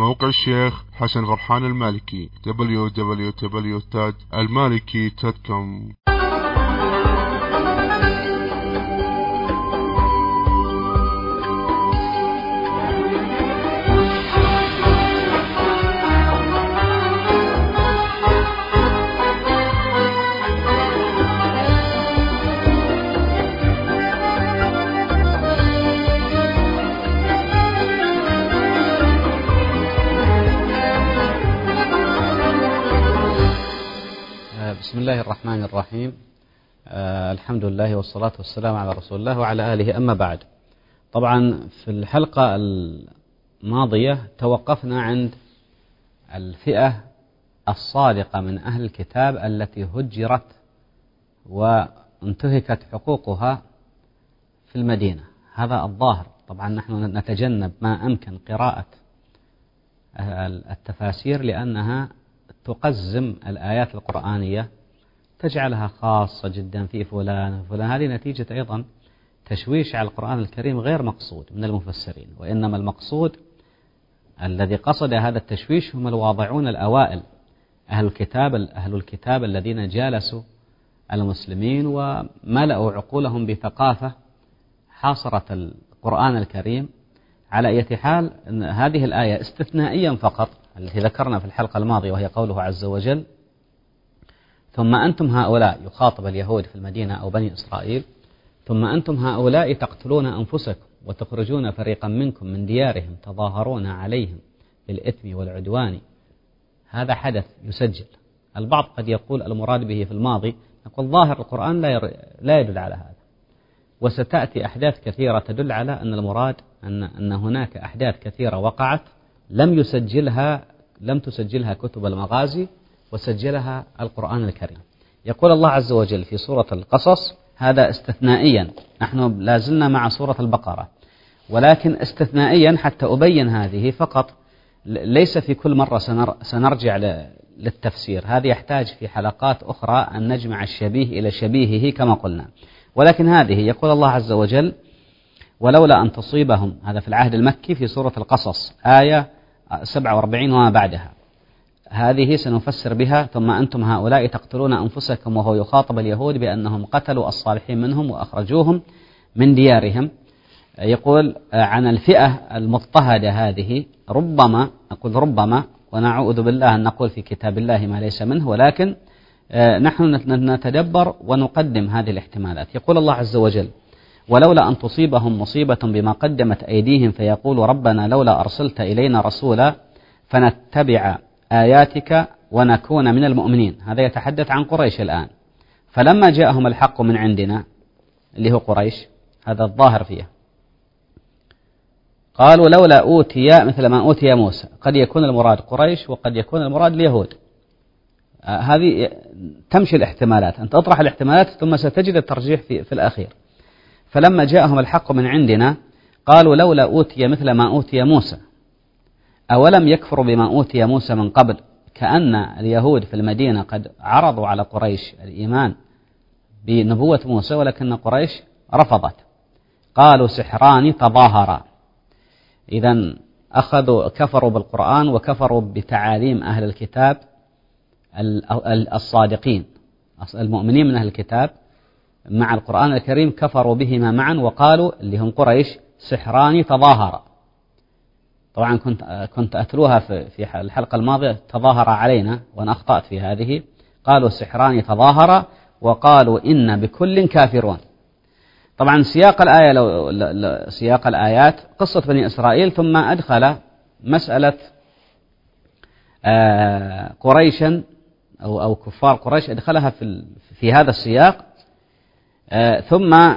موقع الشيخ حسن فرحان المالكي www.المالكي.com بسم الله الرحمن الرحيم. آه الحمد لله والصلاة والسلام على رسول الله وعلى آله. أما بعد طبعا في الحلقة الماضية توقفنا عند الفئة الصادقة من أهل الكتاب التي هجرت وانتهكت حقوقها في المدينة. هذا الظاهر. طبعا نحن نتجنب ما أمكن قراءة التفاسير لأنها تقزم الآيات القرآنية تجعلها خاصة جدا في فلان فلان هذه نتيجة أيضا تشويش على القرآن الكريم غير مقصود من المفسرين وإنما المقصود الذي قصد هذا التشويش هم الواضعون الأوائل أهل الكتاب أهل الكتاب الذين جالسوا المسلمين وملأوا عقولهم بثقافة حاصرت القرآن الكريم. على أي حال هذه الآية استثنائيا فقط التي ذكرنا في الحلقة الماضية وهي قوله عز وجل ثم أنتم هؤلاء يخاطب اليهود في المدينة أو بني إسرائيل ثم أنتم هؤلاء تقتلون أنفسكم وتخرجون فريقا منكم من ديارهم تظاهرون عليهم بالإثم والعدوان. هذا حدث يسجل. البعض قد يقول المراد به في الماضي يقول ظاهر القرآن لا لا يدل على هذا. وستأتي أحداث كثيرة تدل على أن المراد أن أن هناك أحداث كثيرة وقعت لم يسجلها لم تسجلها كتب المغازي وسجلها القرآن الكريم. يقول الله عز وجل في سورة القصص هذا استثنائيا نحن لازلنا مع سورة البقرة. ولكن استثنائيا حتى أبين هذه فقط ليس في كل مرة سنرجع للتفسير. هذا يحتاج في حلقات أخرى أن نجمع الشبيه إلى شبيهه كما قلنا. ولكن هذه يقول الله عز وجل ولولا أن تصيبهم هذا في العهد المكي في سورة القصص آية 47 وما بعدها. هذه سنفسر بها ثم أنتم هؤلاء تقتلون أنفسكم وهو يخاطب اليهود بأنهم قتلوا الصالحين منهم وأخرجوهم من ديارهم. يقول عن الفئة المضطهدة هذه ربما نقول ربما ونعوذ بالله أن نقول في كتاب الله ما ليس منه ولكن نحن نتدبر ونقدم هذه الاحتمالات. يقول الله عز وجل ولولا أن تصيبهم مصيبة بما قدمت أيديهم فيقول ربنا لولا أرسلت إلينا رسولا فنتبع آياتك ونكون من المؤمنين. هذا يتحدث عن قريش الآن. فلما جاءهم الحق من عندنا اللي هو قريش هذا الظاهر فيه قالوا لولا أوتي مثل ما أوتي موسى قد يكون المراد قريش وقد يكون المراد اليهود. هذه تمشي الاحتمالات. أنت أطرح الاحتمالات ثم ستجد الترجيح في, في الأخير. فلما جاءهم الحق من عندنا قالوا لولا أوتي مثل ما أوتي موسى. أولم يكفروا بما أوتي موسى من قبل؟ كأن اليهود في المدينة قد عرضوا على قريش الإيمان بنبوة موسى ولكن قريش رفضت. قالوا سحران تظاهرا. إذا أخذوا كفروا بالقرآن وكفروا بتعاليم أهل الكتاب الصادقين المؤمنين من أهل الكتاب مع القرآن الكريم كفروا بهما معا وقالوا اللي هم قريش سحران تظاهرا. طبعا كنت كنت أتلوها في الحلقة الماضية تظاهر علينا وأنا أخطأت في هذه. قالوا سحران تظاهرا وقالوا إن بكل كافرون. طبعا سياق الآية لو سياق الآيات قصة بني إسرائيل ثم أدخل مسألة قريشا أو أو كفار قريش أدخلها في في هذا السياق. ثم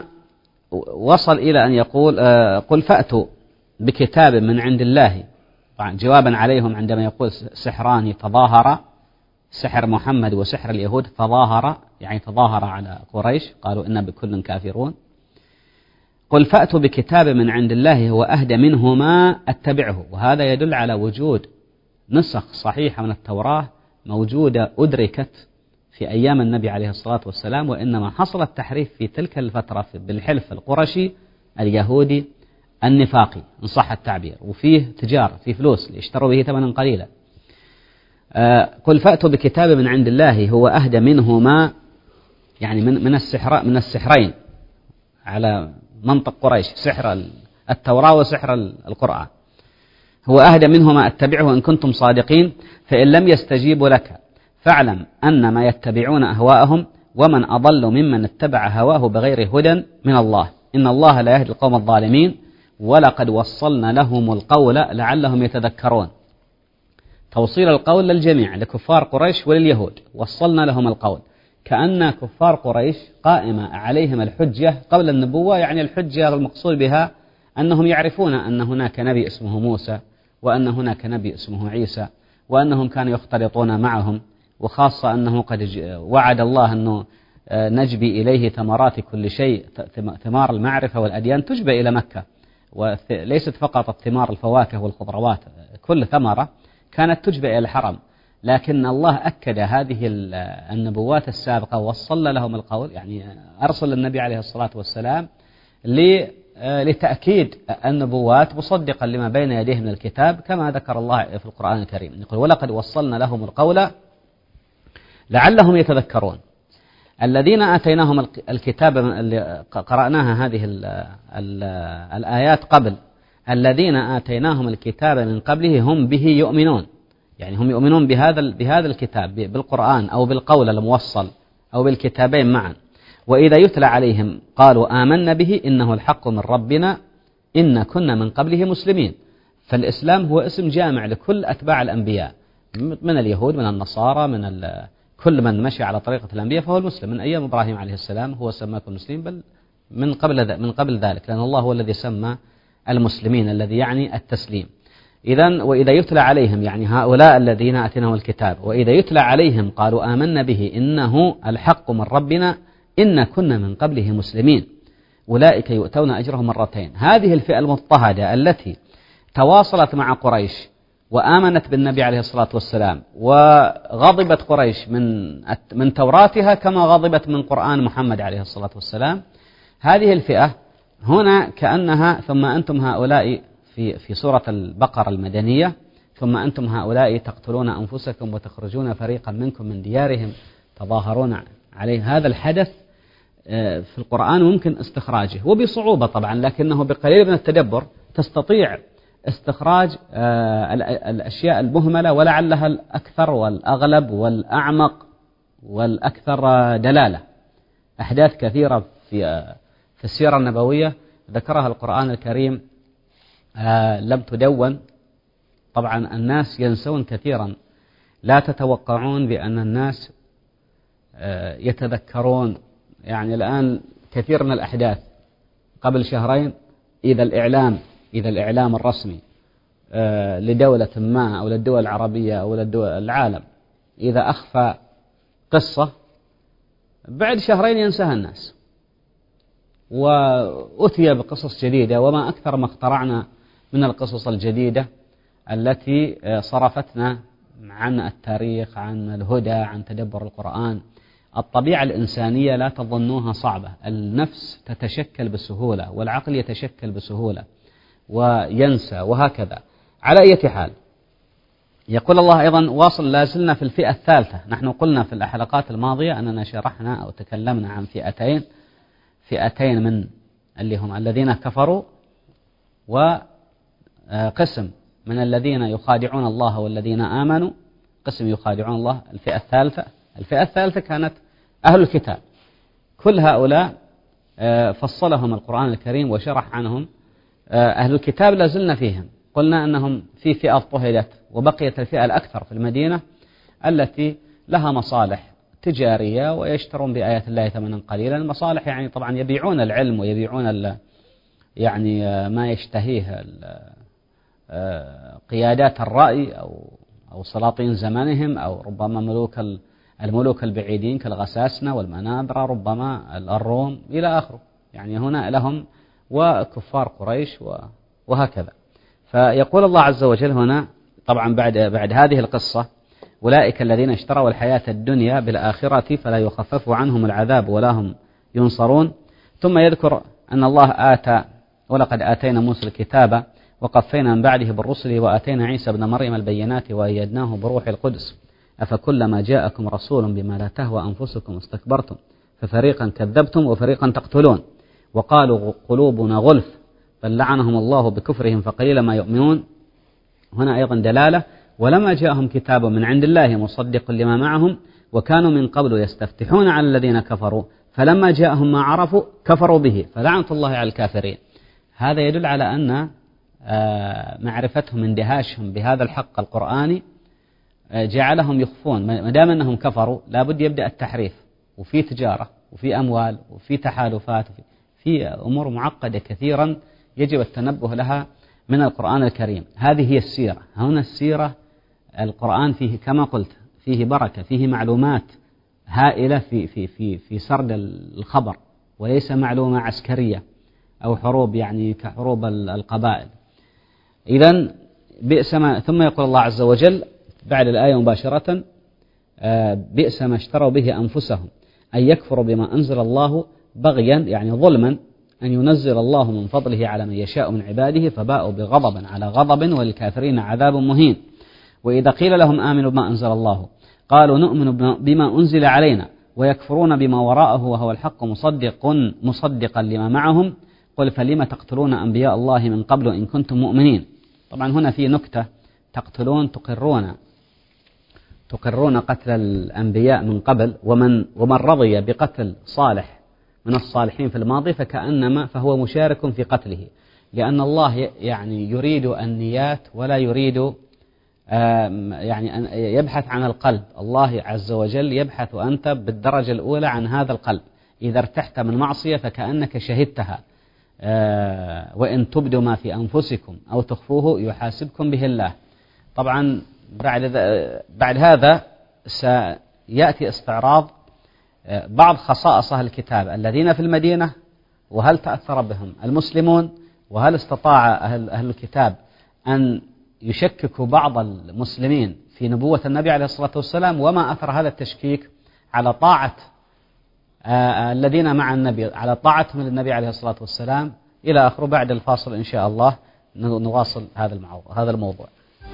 وصل إلى أن يقول قل فأتوا. بكتاب من عند الله. جوابا عليهم عندما يقول سحران تظاهر سحر محمد وسحر اليهود تظاهر يعني تظاهر على قريش قالوا إنا بكل كافرون. قل فأتوا بكتاب من عند الله هو أهدى منهما أتبعه. وهذا يدل على وجود نسخ صحيحة من التوراة موجودة أدركت في أيام النبي عليه الصلاة والسلام وإنما حصل التحريف في تلك الفترة بالحلف القرشي اليهودي النفاقي إن صح التعبير. وفيه تجارة في فلوس ليشتروا به ثمنا قليلا. آه، قل فأتوا بكتاب من عند الله هو أهدى منهما يعني من من السحر من السحرين على منطق قريش سحر التوراة وسحر القرآن. هو أهدى منهما أتبعه إن كنتم صادقين فإن لم يستجيبوا لك. فاعلم أنما يتبعون أهواءهم ومن أضل ممن اتبع هواه بغير هدى من الله. إن الله لا يهدي القوم الظالمين. ولقد وصلنا لهم القول لعلهم يتذكرون. توصيل القول للجميع لكفار قريش ولليهود. وصلنا لهم القول. كأن كفار قريش قائمة عليهم الحجة قبل النبوة يعني الحجة المقصود بها أنهم يعرفون أن هناك نبي اسمه موسى وأن هناك نبي اسمه عيسى وأنهم كانوا يختلطون معهم. وخاصة أنه قد وعد الله أنه آه، نجبي إليه ثمرات كل شيء ثمار المعرفة والأديان تجبى إلى مكة. وليست فقط الثمار الفواكه والخضروات كل ثمرة كانت تجبى إلى الحرم. لكن الله أكد هذه النبوات السابقة ووصل لهم القول يعني أرسل النبي عليه الصلاة والسلام لتأكيد النبوات مصدقا لما بين يديه من الكتاب كما ذكر الله في القرآن الكريم. يقول ولقد وصلنا لهم القول لعلهم يتذكرون. الذين آتيناهم الكتاب اللي قرأناها هذه ال ال الآيات قبل الذين آتيناهم الكتاب من قبله هم به يؤمنون. يعني هم يؤمنون بهذا بهذا الكتاب بالقرآن أو بالقول الموصل أو بالكتابين معا. وإذا يتلى عليهم قالوا آمنا به إنه الحق من ربنا إن كنا من قبله مسلمين. فالإسلام هو اسم جامع لكل أتباع الأنبياء من اليهود من النصارى من كل من مشي على طريقة الأنبياء فهو المسلم. من أيام إبراهيم عليه السلام هو سماكم مسلمين بل من قبل من قبل ذلك لأن الله هو الذي سمى المسلمين الذي يعني التسليم. إذا وإذا يتلى عليهم يعني هؤلاء الذين أتيناهم الكتاب وإذا يتلى عليهم قالوا آمنا به إنه الحق من ربنا إن كنا من قبله مسلمين. أولئك يؤتون أجرهم مرتين. هذه الفئة المضطهدة التي تواصلت مع قريش وآمنت بالنبي عليه الصلاة والسلام وغضبت قريش من من توراتها كما غضبت من قرآن محمد عليه الصلاة والسلام. هذه الفئة هنا كأنها ثم أنتم هؤلاء في في سورة البقرة المدنية ثم أنتم هؤلاء تقتلون أنفسكم وتخرجون فريقا منكم من ديارهم تظاهرون عليه. هذا الحدث آه، في القرآن ممكن استخراجه وبصعوبة طبعا لكنه بقليل من التدبر تستطيع استخراج آه، الأشياء المهملة ولعلها الأكثر والأغلب والأعمق والأكثر دلالة. أحداث كثيرة في آه، في السيرة النبوية. ذكرها القرآن الكريم لم تدون. طبعا الناس ينسون كثيرا. لا تتوقعون بأن الناس يتذكرون. يعني الآن كثير من الأحداث. قبل شهرين إذا الإعلام إذا الإعلام الرسمي آه، لدولة ما أو للدول العربية أو للدول العالم إذا أخفى قصة بعد شهرين ينساها الناس. وأتي بقصص جديدة وما أكثر ما اخترعنا من القصص الجديدة التي آه، صرفتنا عن التاريخ عن الهدى عن تدبر القرآن. الطبيعة الإنسانية لا تظنوها صعبة. النفس تتشكل بسهولة والعقل يتشكل بسهولة. وينسى وهكذا. على أي حال يقول الله أيضا واصل لا زلنا في الفئة الثالثة. نحن قلنا في الحلقات الماضية أننا شرحنا أو تكلمنا عن فئتين فئتين من اللي هم الذين كفروا وقسم من الذين يخادعون الله والذين آمنوا. قسم يخادعون الله الفئة الثالثة. الفئة الثالثة كانت أهل الكتاب. كل هؤلاء آه، فصلهم القرآن الكريم وشرح عنهم آه، أهل الكتاب لازلنا فيهم. قلنا أنهم في فئة اضطهدت وبقيت الفئة الأكثر في المدينة التي لها مصالح تجارية ويشترون بآيات الله ثمنا قليلا. المصالح يعني طبعا يبيعون العلم ويبيعون يعني آه، ما يشتهيه قيادات الرأي أو أو سلاطين زمانهم أو ربما ملوك الملوك البعيدين كالغساسنة والمنابرة ربما الروم إلى آخره. يعني هنا لهم وكفار قريش وهكذا. فيقول الله عز وجل هنا طبعا بعد بعد هذه القصة أولئك الذين اشتروا الحياة الدنيا بالآخرة فلا يخفف عنهم العذاب ولا هم ينصرون. ثم يذكر أن الله آتى ولقد آتينا موسى الكتاب وقفينا من بعده بالرسل وآتينا عيسى ابن مريم البينات وأيدناه بروح القدس. أفكلما جاءكم رسول بما لا تهوى أنفسكم استكبرتم ففريقا كذبتم وفريقا تقتلون. وقالوا قلوبنا غلف بل لعنهم الله بكفرهم فقليلا ما يؤمنون. هنا أيضا دلالة ولما جاءهم كتاب من عند الله مصدق لما معهم وكانوا من قبل يستفتحون على الذين كفروا فلما جاءهم ما عرفوا كفروا به فلعنة الله على الكافرين. هذا يدل على أن آه، معرفتهم اندهاشهم بهذا الحق القرآني آه، جعلهم يخفون. ما دام أنهم كفروا لابد يبدأ التحريف وفي تجارة وفي أموال وفي تحالفات في أمور معقدة كثيرا يجب التنبه لها من القرآن الكريم. هذه هي السيرة. هنا السيرة القرآن فيه كما قلت فيه بركة فيه معلومات هائلة في في في في سرد الخبر وليس معلومة عسكرية أو حروب يعني كحروب القبائل. إذا بئس ما ثم يقول الله عز وجل بعد الآية مباشرة آه، بئس ما اشتروا به أنفسهم أن يكفروا بما أنزل الله بغيا يعني ظلما أن ينزل الله من فضله على من يشاء من عباده فباءوا بغضب على غضب وللكافرين عذاب مهين. وإذا قيل لهم آمنوا بما أنزل الله قالوا نؤمن بما أنزل علينا ويكفرون بما وراءه وهو الحق مصدق مصدقا لما معهم. قل فلم تقتلون أنبياء الله من قبل إن كنتم مؤمنين؟ طبعا هنا في نكتة تقتلون تقرون تقرون قتل الأنبياء من قبل ومن ومن رضي بقتل صالح من الصالحين في الماضي فكأنما فهو مشارك في قتله. لأن الله يعني يريد النيات ولا يريد يعني أن يبحث عن القلب. الله عز وجل يبحث أنت بالدرجة الأولى عن هذا القلب. إذا ارتحت من معصية فكأنك شهدتها. آه، وإن تبدوا ما في أنفسكم أو تخفوه يحاسبكم به الله. طبعا بعد, بعد هذا سيأتي استعراض بعض خصائص أهل الكتاب الذين في المدينة وهل تأثر بهم المسلمون؟ وهل استطاع أهل, أهل الكتاب أن يشكك بعض المسلمين في نبوة النبي عليه الصلاة والسلام؟ وما أثر هذا التشكيك على طاعة آه، الذين مع النبي على طاعتهم للنبي عليه الصلاة والسلام؟ إلى آخره بعد الفاصل إن شاء الله نواصل هذا الموضوع.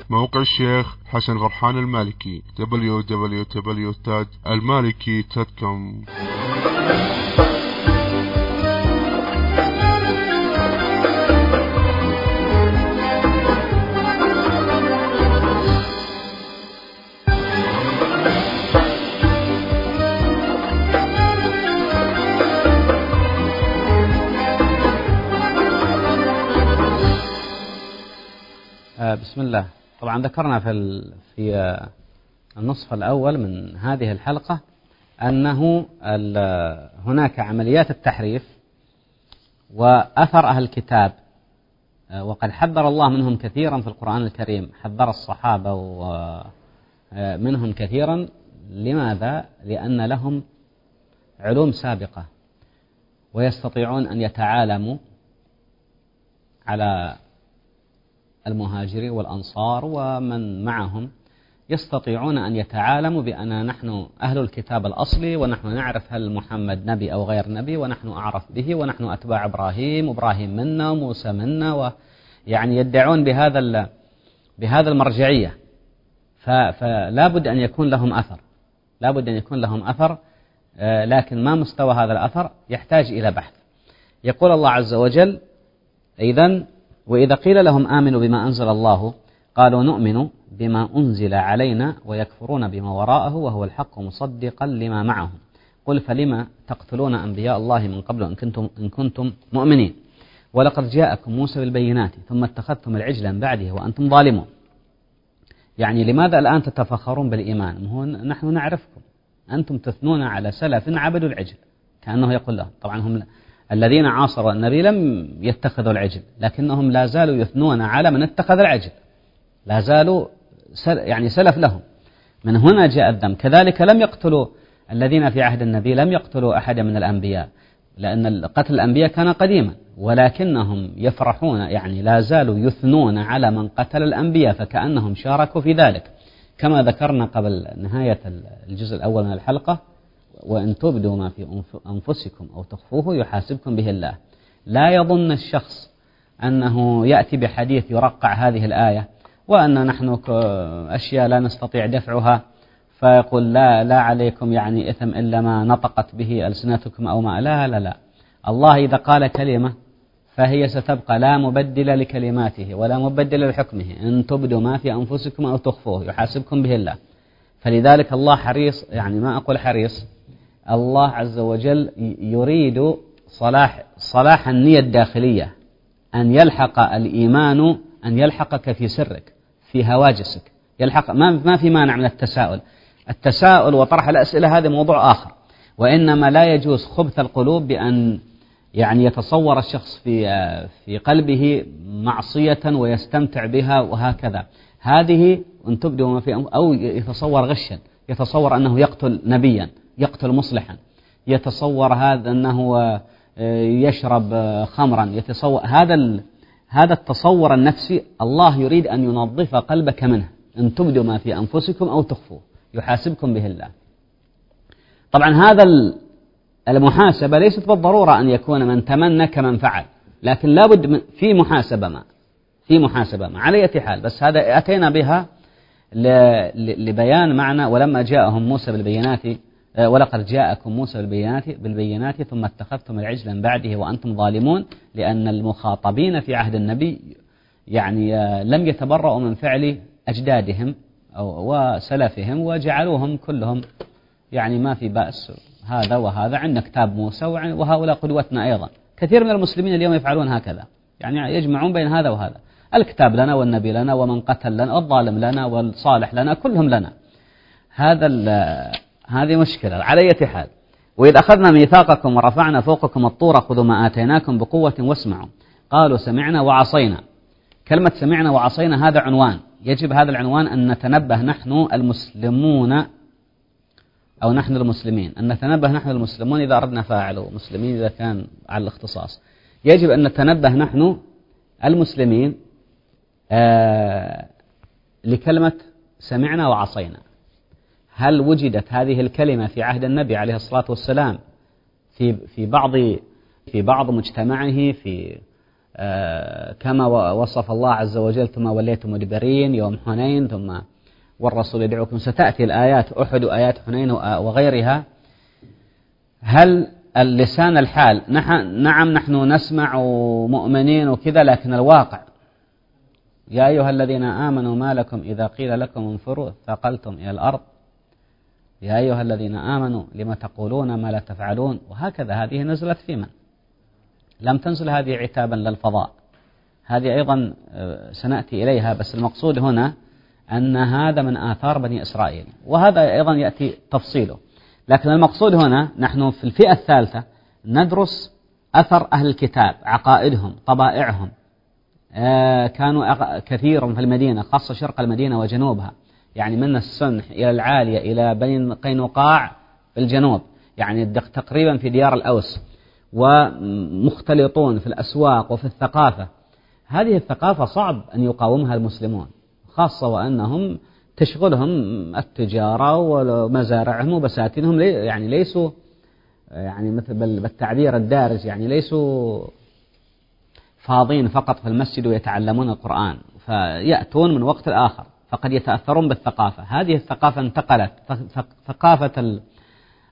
موقع الشيخ حسن فرحان المالكي www.almaliki.com بسم الله. طبعا ذكرنا في في النصف الأول من هذه الحلقة أنه هناك عمليات التحريف وأثر أهل الكتاب وقد حذر الله منهم كثيرا في القرآن الكريم حذر الصحابة ومنهم كثيرا لماذا؟ لأن لهم علوم سابقة ويستطيعون أن يتعالموا على المهاجرين والأنصار ومن معهم يستطيعون أن يتعالموا بأن نحن أهل الكتاب الأصلي ونحن نعرف هل محمد نبي أو غير نبي ونحن أعرف به ونحن أتباع إبراهيم وإبراهيم منا وموسى منا ويعني يدعون بهذا بهذا المرجعية. فلا بد أن يكون لهم أثر. لا بد أن يكون لهم أثر آه، لكن ما مستوى هذا الأثر؟ يحتاج إلى بحث. يقول الله عز وجل إذا وإذا قيل لهم آمنوا بما أنزل الله قالوا نؤمن بما أنزل علينا ويكفرون بما وراءه وهو الحق مصدقا لما معهم. قل فلما تقتلون أنبياء الله من قبل إن كنتم, إن كنتم مؤمنين؟ ولقد جاءكم موسى بالبينات ثم اتخذتم العجل من بعده وأنتم ظالمون. يعني لماذا الآن تتفخرون بالإيمان؟ هو نحن نعرفكم. أنتم تثنون على سلف عبدوا العجل. كأنه يقول لهم طبعا هم الذين عاصروا النبي لم يتخذوا العجل لكنهم لا زالوا يثنون على من اتخذ العجل لا زالوا يعني سلف لهم. من هنا جاء الذم كذلك لم يقتلوا الذين في عهد النبي لم يقتلوا أحدا من الأنبياء لأن قتل الأنبياء كان قديما ولكنهم يفرحون يعني لا زالوا يثنون على من قتل الأنبياء فكأنهم شاركوا في ذلك. كما ذكرنا قبل نهاية الجزء الأول من الحلقة وإن تبدوا ما في أنفسكم أو تخفوه يحاسبكم به الله. لا يظن الشخص أنه يأتي بحديث يرقع هذه الآية وأن نحن أشياء لا نستطيع دفعها فيقول لا لا عليكم يعني إثم إلا ما نطقت به ألسنتكم أو ما لا لا لا. الله إذا قال كلمة فهي ستبقى لا مبدل لكلماته ولا مبدل لحكمه. إن تبدوا ما في أنفسكم أو تخفوه يحاسبكم به الله. فلذلك الله حريص يعني ما أقول حريص الله عز وجل يريد صلاح صلاح النية الداخلية أن يلحق الإيمان أن يلحقك في سرك في هواجسك. يلحق ما ما في مانع من التساؤل. التساؤل وطرح الأسئلة هذا موضوع آخر. وإنما لا يجوز خبث القلوب بأن يعني يتصور الشخص في في قلبه معصية ويستمتع بها وهكذا. هذه أن تبدو ما في أو يتصور غشا يتصور أنه يقتل نبيا. يقتل مصلحا. يتصور هذا أنه آه، يشرب آه، خمرا. يتصور هذا هذا التصور النفسي الله يريد أن ينظف قلبك منه. أن تبدوا ما في أنفسكم أو تخفوه. يحاسبكم به الله. طبعا هذا المحاسبة ليست بالضرورة أن يكون من تمنى كمن فعل. لكن لابد من في محاسبة ما. في محاسبة ما. على أي حال. بس هذا أتينا بها لبيان معنى. ولما جاءهم موسى بالبينات ولقد جاءكم موسى بالبينات بالبينات ثم اتخذتم العجل من بعده وأنتم ظالمون لأن المخاطبين في عهد النبي يعني آه، لم يتبرأوا من فعل أجدادهم وسلفهم وجعلوهم كلهم يعني ما في بأس هذا وهذا عندنا كتاب موسى وهؤلاء قدوتنا أيضا. كثير من المسلمين اليوم يفعلون هكذا يعني يجمعون بين هذا وهذا. الكتاب لنا والنبي لنا ومن قتل لنا والظالم لنا والصالح لنا كلهم لنا. هذا هذه مشكلة. على أي حال وإذ أخذنا ميثاقكم ورفعنا فوقكم الطور خذوا ما آتيناكم بقوة واسمعوا. قالوا سمعنا وعصينا. كلمة سمعنا وعصينا هذا عنوان. يجب هذا العنوان أن نتنبه نحن المسلمون أو نحن المسلمين. أن نتنبه نحن المسلمون إذا أردنا فاعل مسلمين إذا كان على الاختصاص. يجب أن نتنبه نحن المسلمين آه لكلمة سمعنا وعصينا. هل وجدت هذه الكلمة في عهد النبي عليه الصلاة والسلام في في بعض في بعض مجتمعه في آه كما وصف الله عز وجل ثم وليتم مدبرين يوم حنين ثم والرسول يدعوكم ستأتي الآيات أحد وآيات حنين وغيرها. هل اللسان الحال نعم نحن نسمع مؤمنين وكذا لكن الواقع. يا أيها الذين آمنوا ما لكم إذا قيل لكم انفروا ثقلتم إلى الأرض. يا أيها الذين آمنوا لما تقولون ما لا تفعلون؟ وهكذا. هذه نزلت في من؟ لم تنزل هذه عتابا للفضاء. هذه أيضا آه، سنأتي إليها بس المقصود هنا أن هذا من آثار بني إسرائيل. وهذا أيضا يأتي تفصيله. لكن المقصود هنا نحن في الفئة الثالثة ندرس أثر أهل الكتاب عقائدهم طبائعهم. آه، كانوا كثير في المدينة خاصة شرق المدينة وجنوبها. يعني من السنح إلى العالية إلى بني قينقاع في الجنوب يعني تقريبا في ديار الأوس ومختلطون في الأسواق وفي الثقافة. هذه الثقافة صعب أن يقاومها المسلمون خاصة وأنهم تشغلهم التجارة ومزارعهم وبساتينهم يعني ليسوا يعني مثل بالتعبير الدارج يعني ليسوا فاضين فقط في المسجد ويتعلمون القرآن فيأتون من وقت لآخر. فقد يتأثرون بالثقافة. هذه الثقافة انتقلت. ثقافة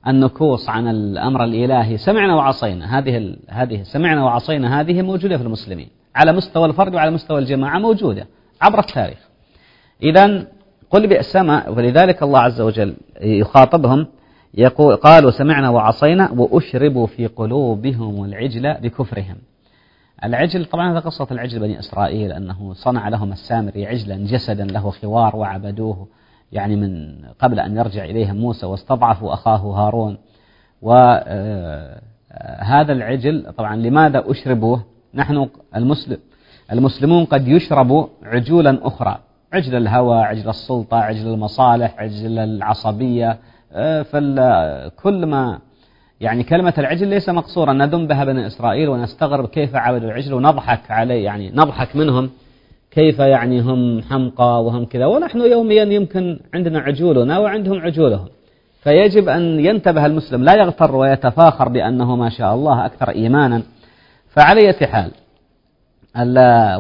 النكوص عن الأمر الإلهي. سمعنا وعصينا. هذه هذه سمعنا وعصينا. هذه موجودة في المسلمين. على مستوى الفرد وعلى مستوى الجماعة موجودة عبر التاريخ. إذا قل بئس ما ولذلك الله عز وجل يخاطبهم يقول قالوا سمعنا وعصينا وأشربوا في قلوبهم العجل بكفرهم. العجل طبعا هذا قصة العجل بني إسرائيل أنه صنع لهم السامري عجلا جسدا له خوار وعبدوه يعني من قبل أن يرجع إليهم موسى واستضعفوا أخاه هارون. وهذا آه، العجل طبعا لماذا أشربوه؟ نحن المسلم المسلمون قد يشربوا عجولا أخرى عجل الهوى عجل السلطة عجل المصالح عجل العصبية آه، فكل ما يعني كلمة العجل ليس مقصورا. نذم بها بني إسرائيل ونستغرب كيف عبدوا العجل ونضحك عليه يعني نضحك منهم كيف يعني هم حمقى وهم كذا. ونحن يوميا يمكن عندنا عجولنا وعندهم عجولهم. فيجب أن ينتبه المسلم لا يغتر ويتفاخر بأنه ما شاء الله أكثر إيمانا. فعلى حال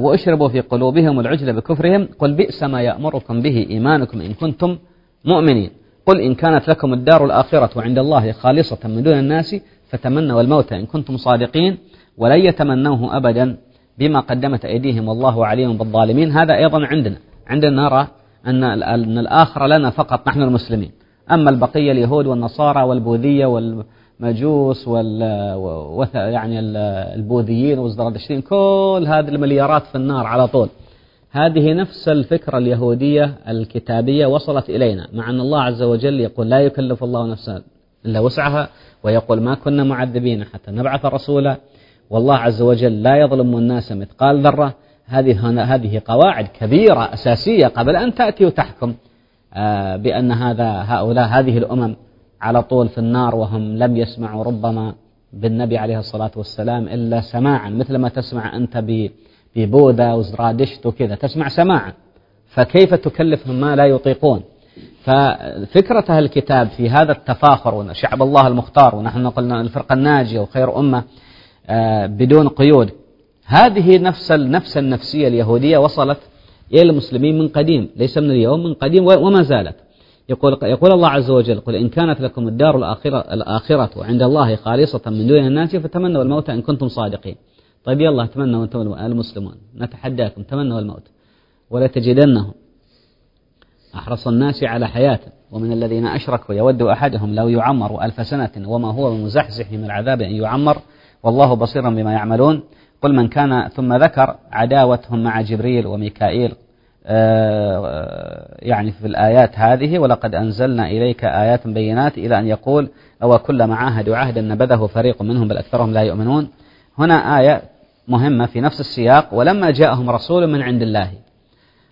وأشربوا في قلوبهم العجل بكفرهم قل بئس ما يأمركم به إيمانكم إن كنتم مؤمنين. قل إن كانت لكم الدار الآخرة عند الله خالصة من دون الناس فتمنوا الموت إن كنتم صادقين ولن يتمنوه أبدا بما قدمت أيديهم والله عليم بالظالمين. هذا أيضا عندنا عندنا نرى أن الآخرة لنا فقط نحن المسلمين. أما البقية اليهود والنصارى والبوذية والمجوس وال يعني البوذيين والزرادشتين كل هذه المليارات في النار على طول. هذه نفس الفكرة اليهودية الكتابية وصلت إلينا مع أن الله عز وجل يقول لا يكلف الله نفسا إلا وسعها ويقول ما كنا معذبين حتى نبعث رسولا. والله عز وجل لا يظلم الناس مثقال ذرة. هذه هذه قواعد كبيرة أساسية قبل أن تأتي وتحكم آه، بأن هذا هؤلاء هذه الأمم على طول في النار وهم لم يسمعوا ربما بالنبي عليه الصلاة والسلام إلا سماعا مثل ما تسمع أنت ببوذا وزرادشت وكذا تسمع سماعا. فكيف تكلفهم ما لا يطيقون؟ ففكرة أهل الكتاب في هذا التفاخر وشعب الله المختار ونحن قلنا الفرقة الناجية وخير أمة آه، بدون قيود. هذه نفس النفس النفسية اليهودية وصلت إلى المسلمين من قديم ليس من اليوم من قديم وما زالت. يقول, يقول الله عز وجل قل إن كانت لكم الدار الآخرة, الآخرة عند الله خالصة من دون الناس فتمنوا الموت إن كنتم صادقين. طيب يلا تمنوا أنتم المسلمون. نتحداكم تمنوا الموت. ولا تجدنهم أحرص الناس على حياة. ومن الذين أشركوا يود أحدهم لو يعمر ألف سنة وما هو بمزحزح من العذاب أن يعمر. والله بصير بما يعملون. قل من كان ثم ذكر عداوتهم مع جبريل وميكائيل. آه، يعني في الآيات هذه ولقد أنزلنا إليك آيات بينات إلى أن يقول أو كلما عاهدوا عهدا نبذه فريق منهم بل أكثرهم لا يؤمنون. هنا آية مهمة في نفس السياق ولما جاءهم رسول من عند الله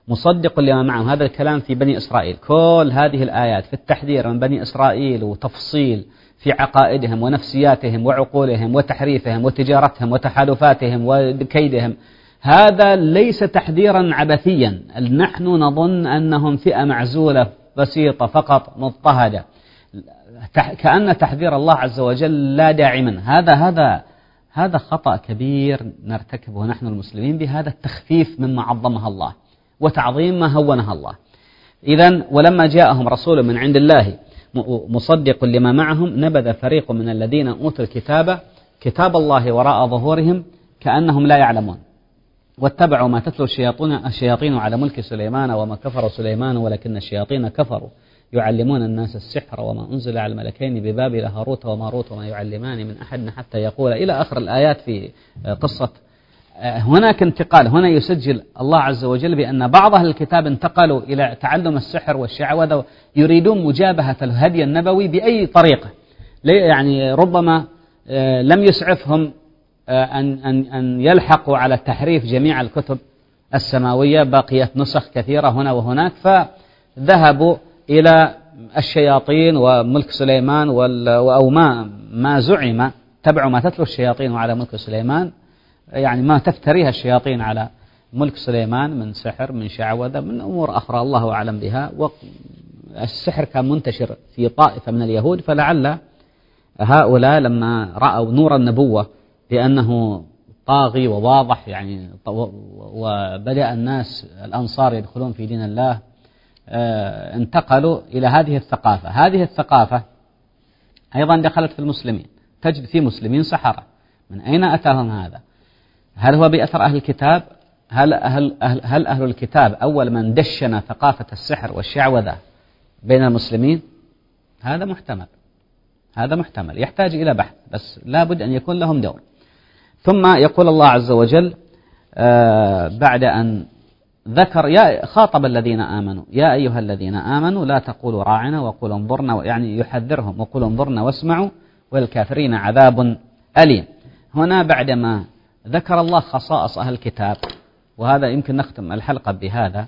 مصدق لما معهم. هذا الكلام في بني إسرائيل. كل هذه الآيات في التحذير من بني إسرائيل وتفصيل في عقائدهم ونفسياتهم وعقولهم وتحريفهم وتجارتهم وتحالفاتهم وكيدهم هذا ليس تحذيرا عبثيا. نحن نظن أنهم فئة معزولة بسيطة فقط مضطهدة. كأن تحذير الله عز وجل لا داعي منه. هذا هذا هذا خطأ كبير نرتكبه نحن المسلمين بهذا التخفيف مما عظمها الله وتعظيم ما هونها الله. إذا ولما جاءهم رسول من عند الله مصدق لما معهم نبذ فريق من الذين أوتوا الكتاب كتاب الله وراء ظهورهم كأنهم لا يعلمون. واتبعوا ما تتلو الشياطين, الشياطين على ملك سليمان وما كفر سليمان ولكن الشياطين كفروا. يعلمون الناس السحر وما أنزل على الملكين ببابل هاروت وماروت وما يعلمان من أحد حتى يقول إلى آخر الآيات في قصة. هناك انتقال هنا يسجل الله عز وجل بأن بعض أهل الكتاب انتقلوا إلى تعلم السحر والشعوذة يريدون مجابهة الهدي النبوي بأي طريقة. يعني ربما آه، لم يسعفهم آه، أن, أن, أن يلحقوا على تحريف جميع الكتب السماوية بقيت نسخ كثيرة هنا وهناك فذهبوا إلى الشياطين وملك سليمان أو ما, ما زعم تبعوا ما تتلو الشياطين على ملك سليمان. يعني ما تفتريها الشياطين على ملك سليمان من سحر من شعوذة من أمور أخرى. الله أعلم بها. والسحر كان منتشر في طائفة من اليهود. فلعل هؤلاء لما رأوا نور النبوة بأنه طاغي وواضح يعني وبدأ الناس الأنصار يدخلون في دين الله انتقلوا إلى هذه الثقافة. هذه الثقافة أيضا دخلت في المسلمين تجد في مسلمين سحرة. من أين أتاهم هذا؟ هل هو بأثر أهل الكتاب؟ هل أهل, أهل, هل أهل الكتاب أول من دشن ثقافة السحر والشعوذة بين المسلمين؟ هذا محتمل. هذا محتمل. يحتاج إلى بحث بس لابد أن يكون لهم دور. ثم يقول الله عز وجل آه بعد أن ذكر يا خاطب الذين آمنوا. يا أيها الذين آمنوا لا تقولوا راعنا وقولوا انظرنا يعني يحذرهم وقولوا انظرنا واسمعوا والكافرين عذاب أليم. هنا بعدما ذكر الله خصائص أهل الكتاب وهذا يمكن نختم الحلقة بهذا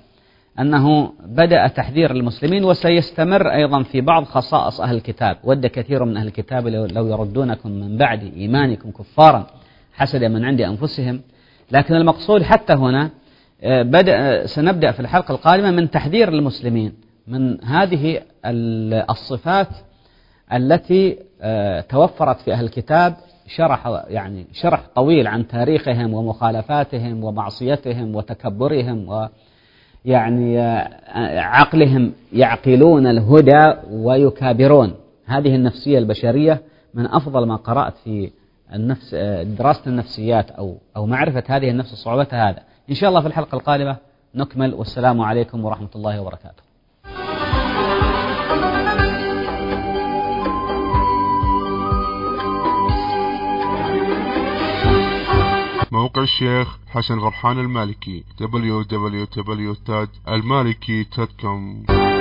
أنه بدأ تحذير المسلمين وسيستمر أيضا في بعض خصائص أهل الكتاب. ود كثير من أهل الكتاب لو يردونكم من بعد إيمانكم كفارا حسد من عند أنفسهم. لكن المقصود حتى هنا بدأ سنبدأ في الحلقة القادمة من تحذير المسلمين من هذه الصفات التي آه، توفرت في أهل الكتاب شرح يعني شرح طويل عن تاريخهم ومخالفاتهم ومعصيتهم وتكبرهم و يعني عقلهم يعقلون الهدى ويكابرون. هذه النفسية البشرية من أفضل ما قرأت في النفس دراسة النفسيات أو أو معرفة هذه النفس صعوبتها هذا. إن شاء الله في الحلقة القادمة نكمل والسلام عليكم ورحمة الله وبركاته. موقع الشيخ حسن غرحان المالكي www.المالكي.com